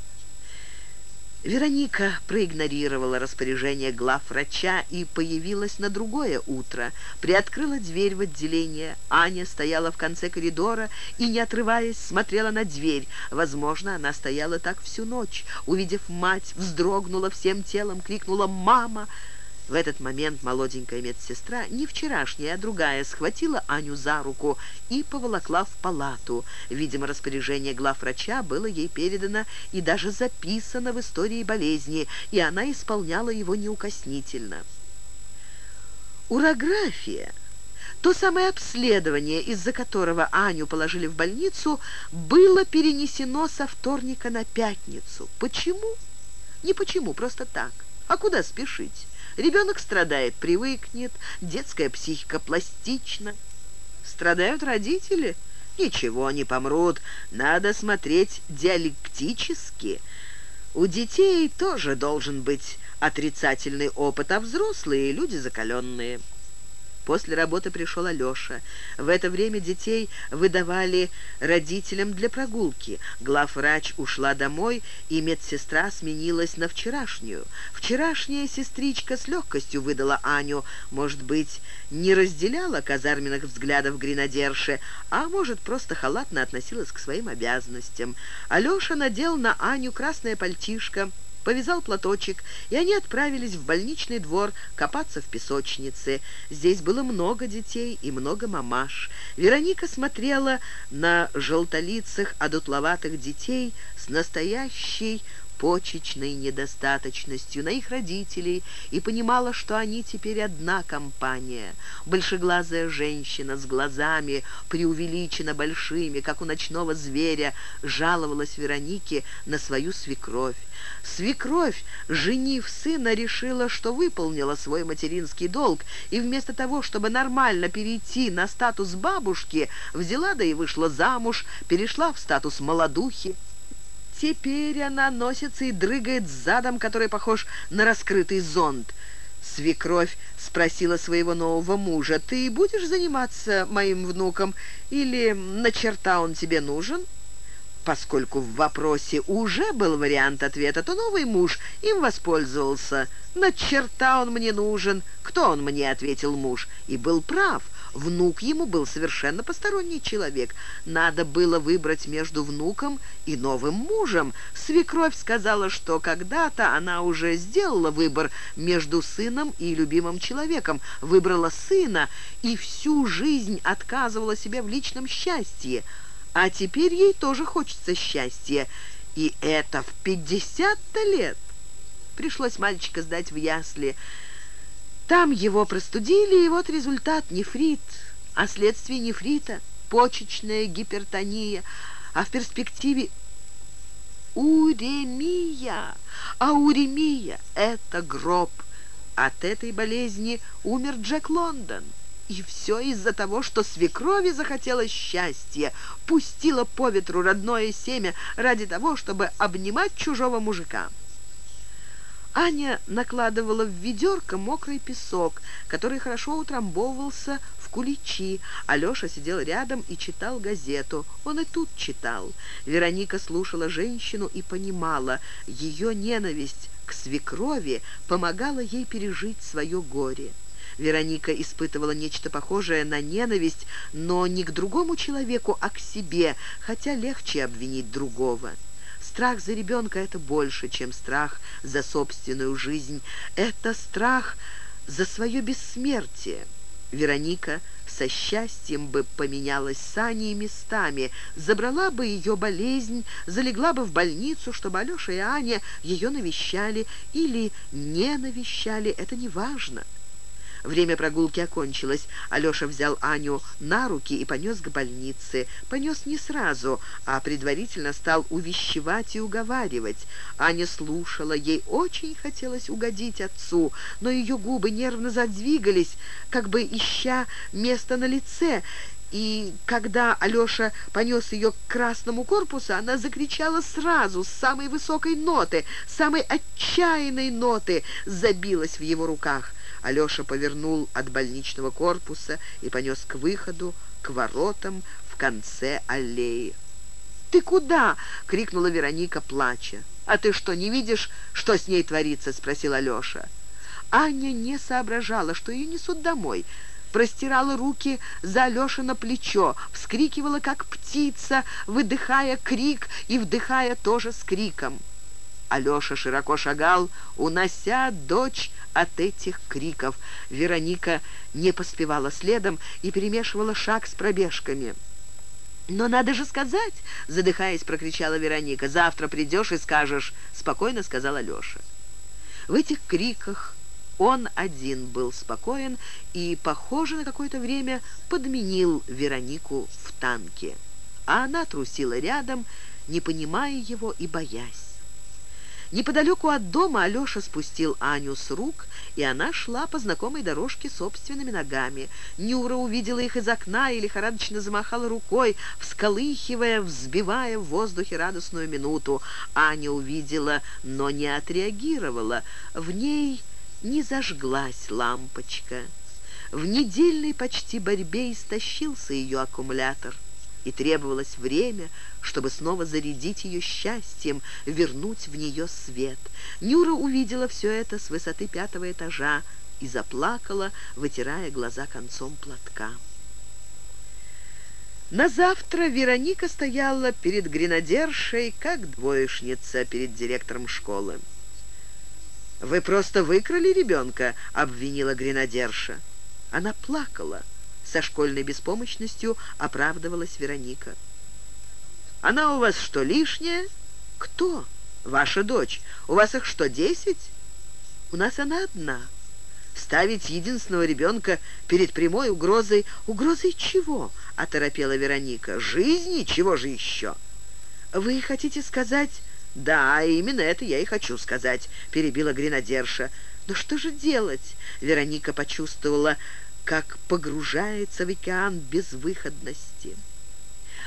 Вероника проигнорировала распоряжение главврача и появилась на другое утро. Приоткрыла дверь в отделение. Аня стояла в конце коридора и, не отрываясь, смотрела на дверь. Возможно, она стояла так всю ночь. Увидев мать, вздрогнула всем телом, крикнула «Мама!» В этот момент молоденькая медсестра, не вчерашняя, а другая, схватила Аню за руку и поволокла в палату. Видимо, распоряжение главврача было ей передано и даже записано в истории болезни, и она исполняла его неукоснительно. Урография то самое обследование, из-за которого Аню положили в больницу, было перенесено со вторника на пятницу. Почему? Не почему, просто так. А куда спешить? Ребенок страдает, привыкнет, детская психика пластична. Страдают родители? Ничего, не помрут. Надо смотреть диалектически. У детей тоже должен быть отрицательный опыт, а взрослые люди закаленные. После работы пришел Алеша. В это время детей выдавали родителям для прогулки. Главврач ушла домой, и медсестра сменилась на вчерашнюю. Вчерашняя сестричка с легкостью выдала Аню. Может быть, не разделяла казарменных взглядов гренадерши, а может, просто халатно относилась к своим обязанностям. Алеша надел на Аню красное пальтишко, повязал платочек, и они отправились в больничный двор копаться в песочнице. Здесь было много детей и много мамаш. Вероника смотрела на желтолицых, одутловатых детей с настоящей почечной недостаточностью на их родителей и понимала, что они теперь одна компания. Большеглазая женщина с глазами, преувеличенно большими, как у ночного зверя, жаловалась Веронике на свою свекровь. Свекровь, женив сына, решила, что выполнила свой материнский долг, и вместо того, чтобы нормально перейти на статус бабушки, взяла да и вышла замуж, перешла в статус молодухи. Теперь она носится и дрыгает задом, который похож на раскрытый зонт. Свекровь спросила своего нового мужа, «Ты будешь заниматься моим внуком или на черта он тебе нужен?» Поскольку в вопросе уже был вариант ответа, то новый муж им воспользовался. «На черта он мне нужен!» «Кто он мне?» — ответил муж. И был прав. Внук ему был совершенно посторонний человек. Надо было выбрать между внуком и новым мужем. Свекровь сказала, что когда-то она уже сделала выбор между сыном и любимым человеком, выбрала сына и всю жизнь отказывала себе в личном счастье. А теперь ей тоже хочется счастья. И это в 50-то лет. Пришлось мальчика сдать в ясли. Там его простудили, и вот результат – нефрит. А следствие нефрита – почечная гипертония. А в перспективе уремия. А уремия – это гроб. От этой болезни умер Джек Лондон. И все из-за того, что свекрови захотелось счастья, пустила по ветру родное семя ради того, чтобы обнимать чужого мужика. Аня накладывала в ведерко мокрый песок, который хорошо утрамбовывался в куличи. Алеша сидел рядом и читал газету. Он и тут читал. Вероника слушала женщину и понимала, ее ненависть к свекрови помогала ей пережить свое горе. Вероника испытывала нечто похожее на ненависть, но не к другому человеку, а к себе, хотя легче обвинить другого. Страх за ребенка – это больше, чем страх за собственную жизнь. Это страх за свое бессмертие. Вероника со счастьем бы поменялась с Аней местами, забрала бы ее болезнь, залегла бы в больницу, чтобы Алеша и Аня ее навещали или не навещали, это не важно. Время прогулки окончилось. Алеша взял Аню на руки и понес к больнице. Понес не сразу, а предварительно стал увещевать и уговаривать. Аня слушала, ей очень хотелось угодить отцу, но ее губы нервно задвигались, как бы ища место на лице, и когда Алеша понес ее к красному корпусу, она закричала сразу, с самой высокой ноты, самой отчаянной ноты, забилась в его руках. Алеша повернул от больничного корпуса и понес к выходу, к воротам в конце аллеи. «Ты куда?» — крикнула Вероника, плача. «А ты что, не видишь, что с ней творится?» — спросил Алеша. Аня не соображала, что ее несут домой. Простирала руки за Алешино плечо, вскрикивала, как птица, выдыхая крик и вдыхая тоже с криком. Алеша широко шагал, унося дочь от этих криков. Вероника не поспевала следом и перемешивала шаг с пробежками. «Но надо же сказать!» — задыхаясь, прокричала Вероника. «Завтра придешь и скажешь!» — спокойно сказала Леша. В этих криках он один был спокоен и, похоже, на какое-то время подменил Веронику в танке. А она трусила рядом, не понимая его и боясь. Неподалеку от дома Алеша спустил Аню с рук, и она шла по знакомой дорожке собственными ногами. Нюра увидела их из окна и лихорадочно замахала рукой, всколыхивая, взбивая в воздухе радостную минуту. Аня увидела, но не отреагировала. В ней не зажглась лампочка. В недельной почти борьбе истощился ее аккумулятор и требовалось время, чтобы снова зарядить ее счастьем, вернуть в нее свет. Нюра увидела все это с высоты пятого этажа и заплакала, вытирая глаза концом платка. На завтра Вероника стояла перед гренадершей, как двоечница перед директором школы. «Вы просто выкрали ребенка», — обвинила гренадерша. Она плакала. Со школьной беспомощностью оправдывалась Вероника. «Она у вас что, лишняя?» «Кто?» «Ваша дочь. У вас их что, десять?» «У нас она одна». «Ставить единственного ребенка перед прямой угрозой...» «Угрозой чего?» — оторопела Вероника. «Жизни? Чего же еще?» «Вы хотите сказать...» «Да, именно это я и хочу сказать», — перебила гренадерша. «Но что же делать?» Вероника почувствовала как погружается в океан безвыходности.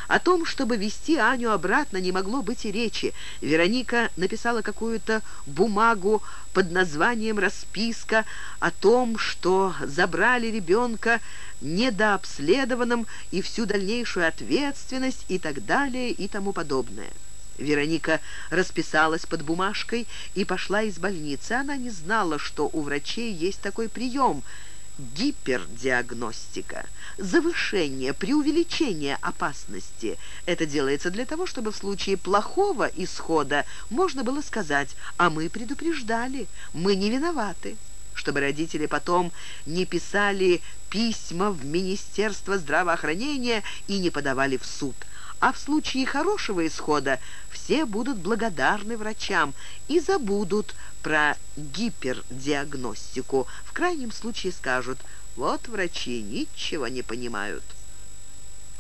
О том, чтобы вести Аню обратно, не могло быть и речи. Вероника написала какую-то бумагу под названием «Расписка» о том, что забрали ребенка недообследованным и всю дальнейшую ответственность и так далее и тому подобное. Вероника расписалась под бумажкой и пошла из больницы. Она не знала, что у врачей есть такой прием – гипердиагностика, завышение, преувеличение опасности. Это делается для того, чтобы в случае плохого исхода можно было сказать «а мы предупреждали, мы не виноваты» чтобы родители потом не писали письма в Министерство здравоохранения и не подавали в суд. А в случае хорошего исхода все будут благодарны врачам и забудут про гипердиагностику. В крайнем случае скажут «вот врачи ничего не понимают».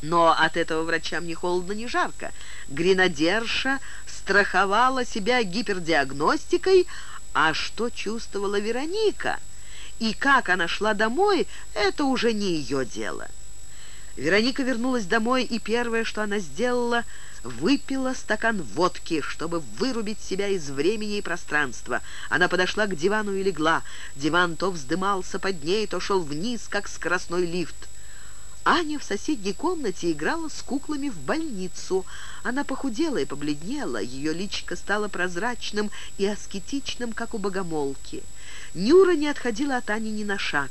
Но от этого врачам ни холодно, ни жарко. Гренадерша страховала себя гипердиагностикой, а что чувствовала Вероника и как она шла домой, это уже не ее дело. Вероника вернулась домой, и первое, что она сделала, выпила стакан водки, чтобы вырубить себя из времени и пространства. Она подошла к дивану и легла. Диван то вздымался под ней, то шел вниз, как скоростной лифт. Аня в соседней комнате играла с куклами в больницу. Она похудела и побледнела, ее личико стало прозрачным и аскетичным, как у богомолки. Нюра не отходила от Ани ни на шаг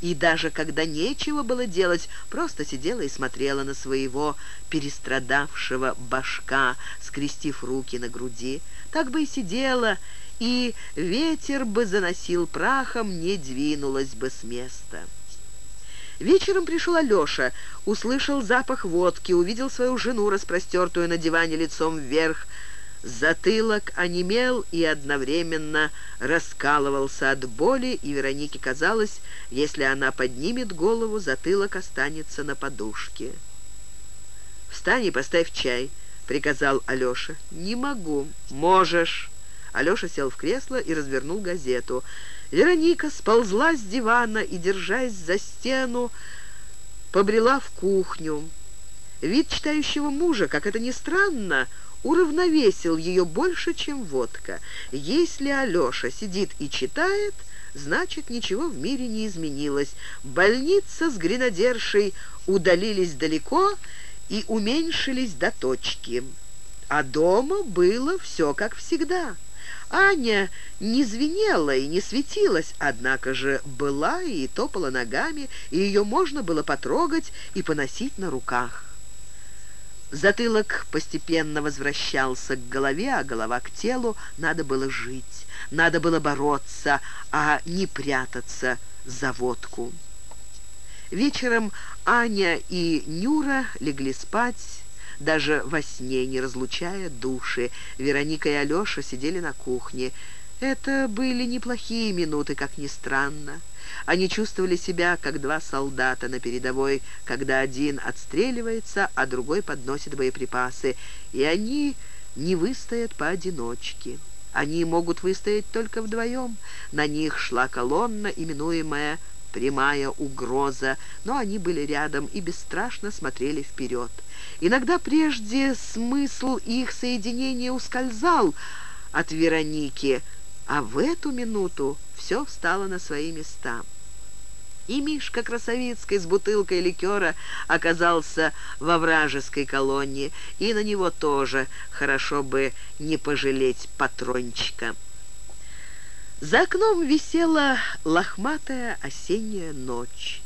и даже когда нечего было делать, просто сидела и смотрела на своего перестрадавшего башка, скрестив руки на груди. Так бы и сидела, и ветер бы заносил прахом, не двинулась бы с места. Вечером пришел Алеша, услышал запах водки, увидел свою жену, распростертую на диване лицом вверх, Затылок онемел и одновременно раскалывался от боли, и Веронике казалось, если она поднимет голову, затылок останется на подушке. «Встань и поставь чай», — приказал Алеша. «Не могу». «Можешь». Алеша сел в кресло и развернул газету. Вероника сползла с дивана и, держась за стену, побрела в кухню. Вид читающего мужа, как это ни странно, уравновесил ее больше, чем водка. Если Алеша сидит и читает, значит, ничего в мире не изменилось. Больница с гренадершей удалились далеко и уменьшились до точки. А дома было все как всегда. Аня не звенела и не светилась, однако же была и топала ногами, и ее можно было потрогать и поносить на руках. Затылок постепенно возвращался к голове, а голова к телу. Надо было жить, надо было бороться, а не прятаться за водку. Вечером Аня и Нюра легли спать, даже во сне не разлучая души. Вероника и Алеша сидели на кухне. Это были неплохие минуты, как ни странно. Они чувствовали себя, как два солдата на передовой, когда один отстреливается, а другой подносит боеприпасы, и они не выстоят поодиночке. Они могут выстоять только вдвоем. На них шла колонна, именуемая «прямая угроза», но они были рядом и бесстрашно смотрели вперед. Иногда прежде смысл их соединения ускользал от Вероники, а в эту минуту все встало на свои места. И Мишка Красовицкий с бутылкой ликера оказался во вражеской колонне, и на него тоже хорошо бы не пожалеть патрончика. За окном висела лохматая осенняя ночь.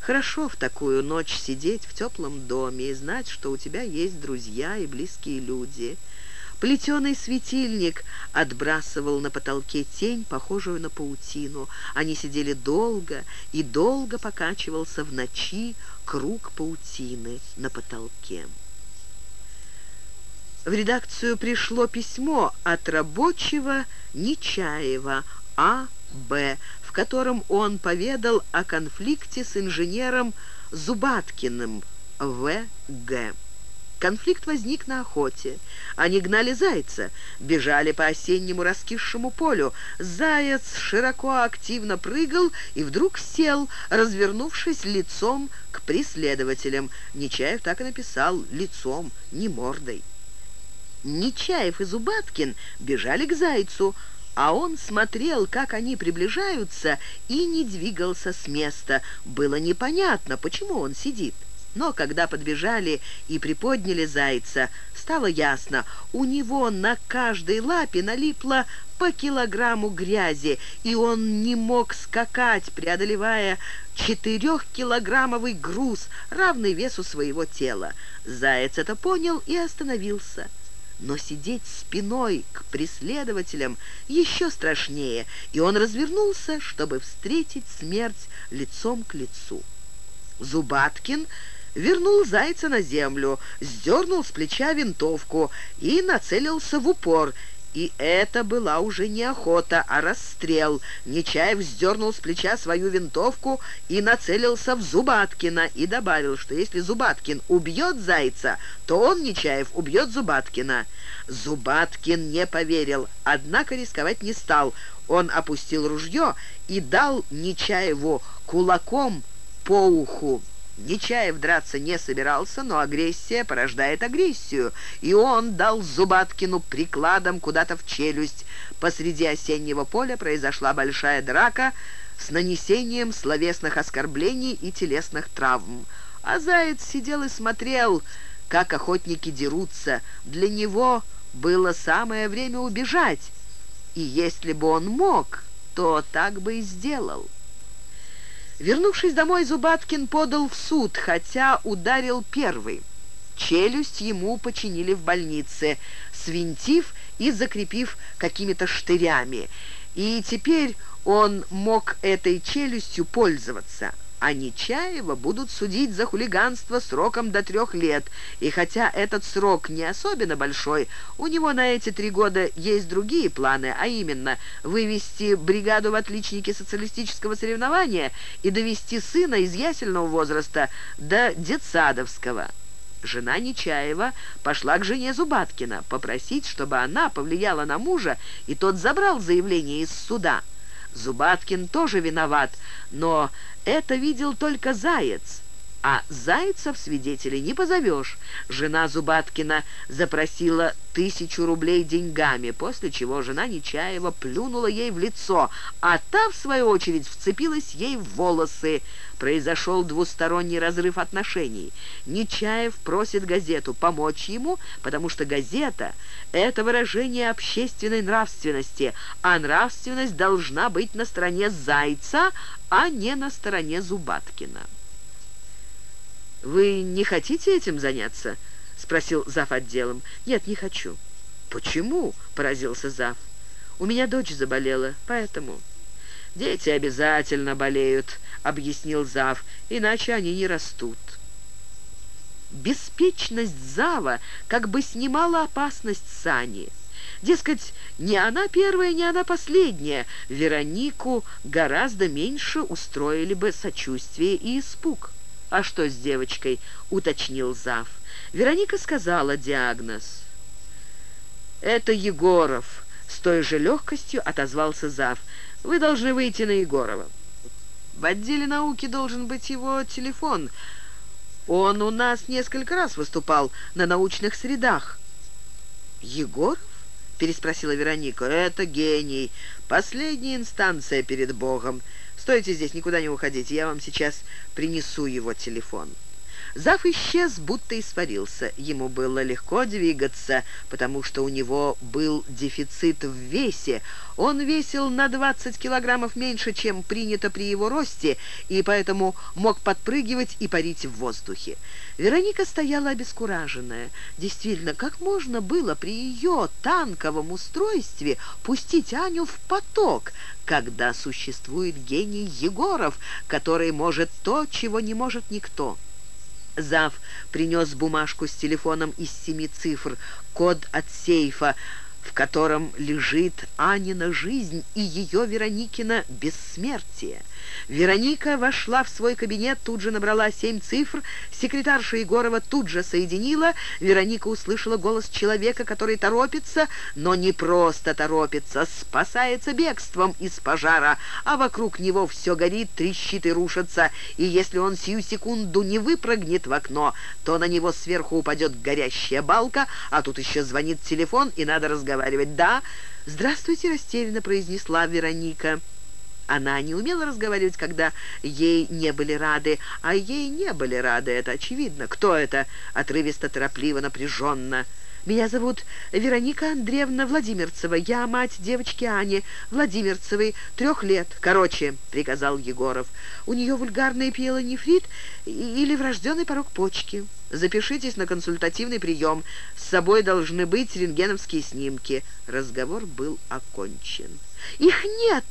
Хорошо в такую ночь сидеть в теплом доме и знать, что у тебя есть друзья и близкие люди – Плетеный светильник отбрасывал на потолке тень, похожую на паутину. Они сидели долго, и долго покачивался в ночи круг паутины на потолке. В редакцию пришло письмо от рабочего Нечаева А.Б., в котором он поведал о конфликте с инженером Зубаткиным В.Г. Конфликт возник на охоте. Они гнали зайца, бежали по осеннему раскисшему полю. Заяц широко активно прыгал и вдруг сел, развернувшись лицом к преследователям. Нечаев так и написал «лицом, не мордой». Нечаев и Зубаткин бежали к зайцу, а он смотрел, как они приближаются, и не двигался с места. Было непонятно, почему он сидит. Но когда подбежали и приподняли зайца, стало ясно, у него на каждой лапе налипло по килограмму грязи, и он не мог скакать, преодолевая четырехкилограммовый груз, равный весу своего тела. Заяц это понял и остановился. Но сидеть спиной к преследователям еще страшнее, и он развернулся, чтобы встретить смерть лицом к лицу. Зубаткин вернул зайца на землю, сдернул с плеча винтовку и нацелился в упор. И это была уже не охота, а расстрел. Нечаев вздернул с плеча свою винтовку и нацелился в Зубаткина и добавил, что если Зубаткин убьет зайца, то он, Нечаев, убьет Зубаткина. Зубаткин не поверил, однако рисковать не стал. Он опустил ружье и дал Нечаеву кулаком по уху. Нечаев драться не собирался, но агрессия порождает агрессию, и он дал Зубаткину прикладом куда-то в челюсть. Посреди осеннего поля произошла большая драка с нанесением словесных оскорблений и телесных травм. А Заяц сидел и смотрел, как охотники дерутся. Для него было самое время убежать, и если бы он мог, то так бы и сделал. Вернувшись домой, Зубаткин подал в суд, хотя ударил первый. Челюсть ему починили в больнице, свинтив и закрепив какими-то штырями. И теперь он мог этой челюстью пользоваться а Нечаева будут судить за хулиганство сроком до трех лет. И хотя этот срок не особенно большой, у него на эти три года есть другие планы, а именно вывести бригаду в отличники социалистического соревнования и довести сына из ясельного возраста до детсадовского. Жена Нечаева пошла к жене Зубаткина попросить, чтобы она повлияла на мужа, и тот забрал заявление из суда. Зубаткин тоже виноват, но это видел только Заяц. А Зайцев свидетелей не позовешь. Жена Зубаткина запросила тысячу рублей деньгами, после чего жена Нечаева плюнула ей в лицо, а та, в свою очередь, вцепилась ей в волосы. Произошел двусторонний разрыв отношений. Нечаев просит газету помочь ему, потому что газета — это выражение общественной нравственности, а нравственность должна быть на стороне Зайца, а не на стороне Зубаткина. «Вы не хотите этим заняться?» — спросил зав. отделом. «Нет, не хочу». «Почему?» — поразился зав. «У меня дочь заболела, поэтому...» «Дети обязательно болеют», — объяснил зав, «иначе они не растут». Беспечность зава как бы снимала опасность Сани. Дескать, не она первая, не она последняя. Веронику гораздо меньше устроили бы сочувствие и испуг. «А что с девочкой?» — уточнил зав. Вероника сказала диагноз. «Это Егоров», — с той же легкостью отозвался зав. «Вы должны выйти на Егорова». «В отделе науки должен быть его телефон. Он у нас несколько раз выступал на научных средах». «Егоров?» — переспросила Вероника. «Это гений. Последняя инстанция перед Богом. Стойте здесь, никуда не уходите, я вам сейчас принесу его телефон». Зав исчез, будто испарился. Ему было легко двигаться, потому что у него был дефицит в весе. Он весил на 20 килограммов меньше, чем принято при его росте, и поэтому мог подпрыгивать и парить в воздухе. Вероника стояла обескураженная. Действительно, как можно было при ее танковом устройстве пустить Аню в поток, когда существует гений Егоров, который может то, чего не может никто? Зав принес бумажку с телефоном из семи цифр, код от сейфа, в котором лежит Анина жизнь и ее Вероникина бессмертие. Вероника вошла в свой кабинет, тут же набрала семь цифр, секретарша Егорова тут же соединила. Вероника услышала голос человека, который торопится, но не просто торопится, спасается бегством из пожара, а вокруг него все горит, трещит и рушится, и если он сию секунду не выпрыгнет в окно, то на него сверху упадет горящая балка, а тут еще звонит телефон, и надо разговаривать. «Да, здравствуйте», — растерянно произнесла Вероника. Она не умела разговаривать, когда ей не были рады, а ей не были рады, это очевидно. Кто это? Отрывисто, торопливо, напряженно. Меня зовут Вероника Андреевна Владимирцева. Я мать девочки Ани Владимирцевой, трех лет. Короче, приказал Егоров. У нее вульгарный пиелонефрит или врожденный порог почки. Запишитесь на консультативный прием. С собой должны быть рентгеновские снимки. Разговор был окончен. «Их нет!»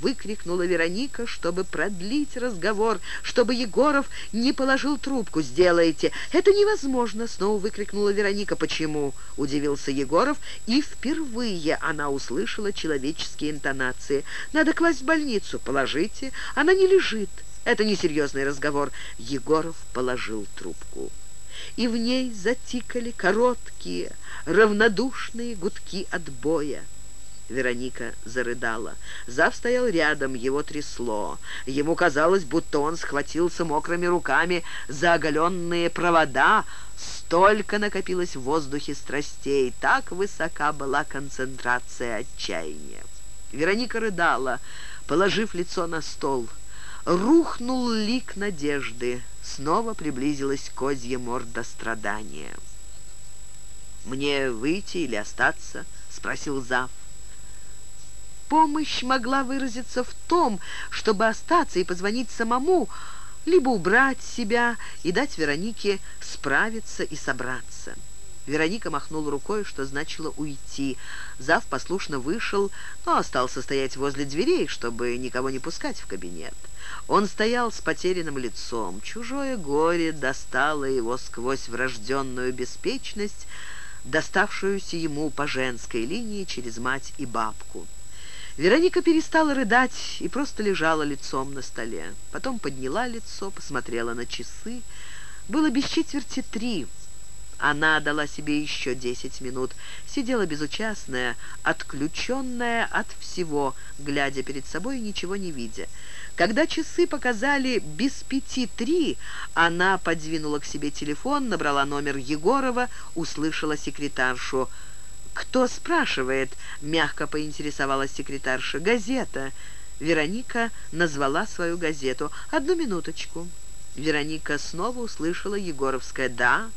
Выкрикнула Вероника, чтобы продлить разговор, чтобы Егоров не положил трубку. «Сделайте!» «Это невозможно!» — снова выкрикнула Вероника. «Почему?» — удивился Егоров, и впервые она услышала человеческие интонации. «Надо класть в больницу. Положите. Она не лежит. Это несерьезный разговор». Егоров положил трубку. И в ней затикали короткие, равнодушные гудки отбоя. Вероника зарыдала. Зав стоял рядом, его трясло. Ему казалось, будто он схватился мокрыми руками за оголенные провода. Столько накопилось в воздухе страстей, так высока была концентрация отчаяния. Вероника рыдала, положив лицо на стол. Рухнул лик надежды. Снова приблизилась козья морда страдания. «Мне выйти или остаться?» — спросил Зав помощь могла выразиться в том, чтобы остаться и позвонить самому, либо убрать себя и дать Веронике справиться и собраться. Вероника махнула рукой, что значило уйти. Зав послушно вышел, но остался стоять возле дверей, чтобы никого не пускать в кабинет. Он стоял с потерянным лицом. Чужое горе достало его сквозь врожденную беспечность, доставшуюся ему по женской линии через мать и бабку. Вероника перестала рыдать и просто лежала лицом на столе. Потом подняла лицо, посмотрела на часы. Было без четверти три. Она дала себе еще десять минут. Сидела безучастная, отключенная от всего, глядя перед собой и ничего не видя. Когда часы показали без пяти три, она подвинула к себе телефон, набрала номер Егорова, услышала секретаршу – «Кто спрашивает?» — мягко поинтересовалась секретарша. «Газета». Вероника назвала свою газету. «Одну минуточку». Вероника снова услышала Егоровское «да».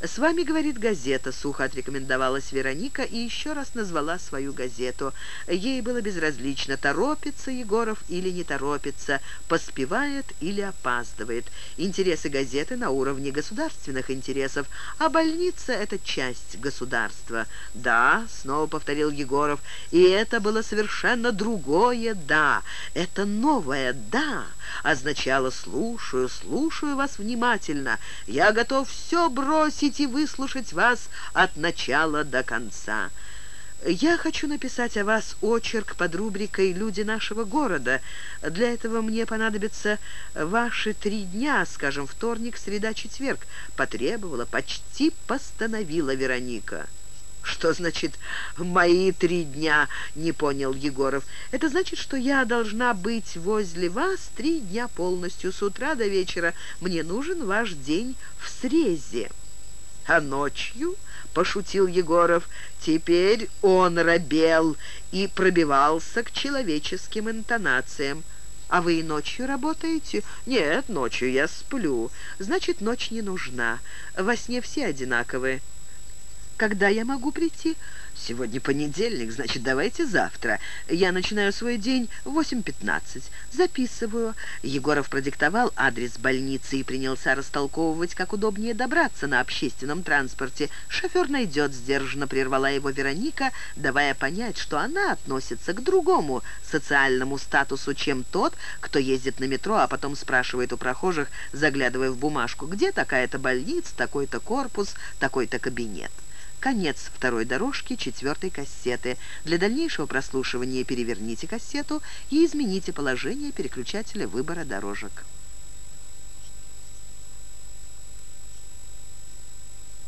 «С вами, — говорит газета», — сухо отрекомендовалась Вероника и еще раз назвала свою газету. Ей было безразлично, торопится Егоров или не торопится, поспевает или опаздывает. Интересы газеты на уровне государственных интересов, а больница — это часть государства. «Да», — снова повторил Егоров, — «и это было совершенно другое «да». Это новое «да» означало «слушаю, слушаю вас внимательно. Я готов все бросить» и выслушать вас от начала до конца. Я хочу написать о вас очерк под рубрикой «Люди нашего города». Для этого мне понадобятся ваши три дня, скажем, вторник, среда, четверг. Потребовала, почти постановила Вероника. «Что значит «мои три дня»?» — не понял Егоров. «Это значит, что я должна быть возле вас три дня полностью, с утра до вечера. Мне нужен ваш день в срезе». А ночью, — пошутил Егоров, — теперь он робел и пробивался к человеческим интонациям. «А вы и ночью работаете?» «Нет, ночью я сплю. Значит, ночь не нужна. Во сне все одинаковые». «Когда я могу прийти?» «Сегодня понедельник, значит, давайте завтра. Я начинаю свой день в 8.15. Записываю». Егоров продиктовал адрес больницы и принялся растолковывать, как удобнее добраться на общественном транспорте. «Шофер найдет», — сдержанно прервала его Вероника, давая понять, что она относится к другому социальному статусу, чем тот, кто ездит на метро, а потом спрашивает у прохожих, заглядывая в бумажку, где такая-то больница, такой-то корпус, такой-то кабинет. Конец второй дорожки четвертой кассеты. Для дальнейшего прослушивания переверните кассету и измените положение переключателя выбора дорожек.